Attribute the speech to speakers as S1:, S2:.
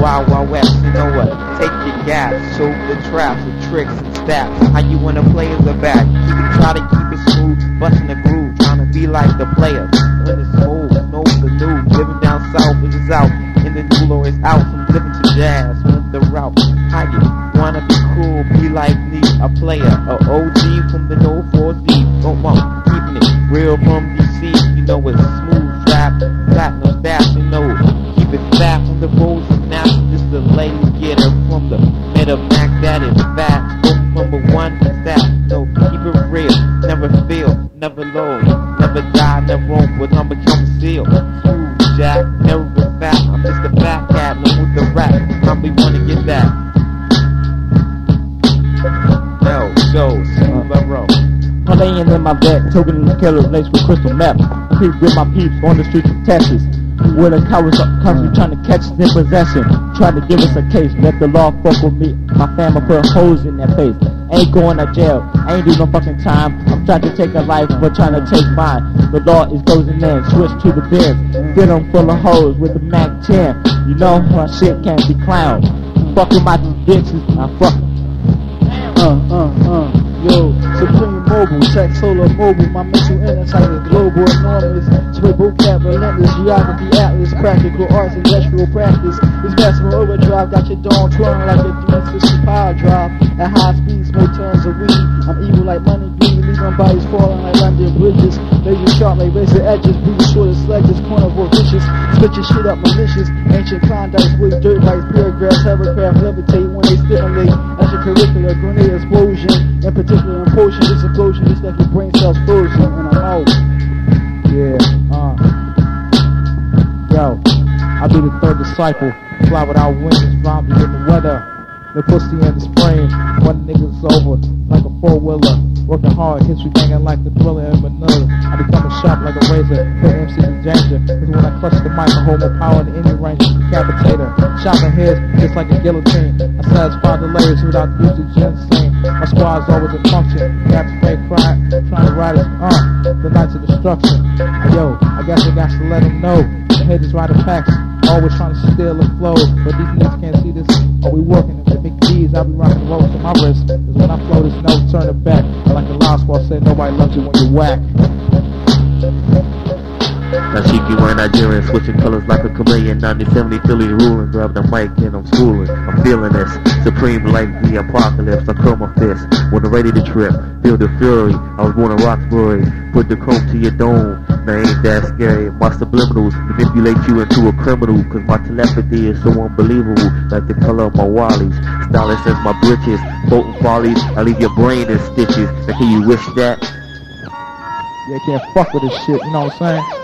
S1: Wild Wild West, you know what? Take your gas, show the traps with tricks and stats. How you wanna play is a back. Keep it, try to keep it smooth, busting the groove, trying to be like the player. When it's old, know the new, living down south, which is out, and the new law is out from living to jazz. Went the route, how you wanna be cool, be like me, a player, a OG from the no 04 deep. Don't want keeping it real from the never feel, never low, never die, never wrong, but number come seal. Smooth jack, never been fat. I'm just a fat cat, no with the rap. I'm be wanna get that. No, go, smooth I'm
S2: laying in my vet, token the killer laced with crystal meth. Creep with my peeps on the streets of Texas. Where the cowards are constantly trying to catch us in possession. Trying to give us a case. Let the law fuck with me. My family put holes in their face. Ain't going to jail. I Ain't do no fucking time. I'm trying to take a life, but trying to take mine. The law is closing in. Switch to the bins. Fill them full of hoes with the Mac 10. You know my shit can't be clowned. Fucking my bitches. I fuck.
S3: Uh, uh, uh. Yo, Supreme Mobile, Tech Solar Mobile, my mental insight is global, enormous. Spray vocab, relentless, geography, atlas, practical arts, industrial practice. This maximum overdrive got your dome twirling like a 360 power drive. At high speeds, more tons of weed. I'm evil like money greed, leaving bodies falling like London bridges. Laser sharp like razor edges, breathing short as sledges, corner vicious. Your shit up malicious. Ancient Klondikes with dirt bikes, paragraphs, hovercraft, levitate when they stimulate. Extracurricular grenade explosion. In particular, in potion, this explosion is like your brain cells frozen, and I'm out.
S2: Yeah, uh. Yo, I'll be the third disciple. Fly without wings, zombie in the weather. The pussy in the spring. One nigga's over like a four wheeler. Working hard, history banging like the thriller in Manila. I become a sharp like a razor, put MC in danger. Cause when I clutch the mic, I hold more power than any range decapitator. Chopping heads just like a guillotine. I satisfy the layers without the use of ginseng. My squad's always in function. Got to fake cry, trying to ride us, uh, the nights of destruction. Yo, I guess I got to let them know. The haters ride the packs, always trying to steal the flow. But these niggas can't see this. Are we working? D's, I'll be rocking rolls to my wrist. Cause when I flow this note, turn it back. Like a lost ball said, nobody loves you when you whack.
S4: Nashiki white Nigerian, switching colors like a chameleon. 9070 Philly ruling, grab the mic and I'm schooling. I'm feeling this. Supreme like the apocalypse. I curl my fist when I'm ready to trip. Feel the fury. I was born in Roxbury. Put the chrome to your dome. Now ain't that scary. My subliminals manipulate you into a criminal. Cause my telepathy is so unbelievable. Like the color of my wallies. Stylish as my britches. Potent follies. I leave your brain in stitches. Now can you wish that?
S2: Yeah, can't fuck with this shit, you know what I'm saying?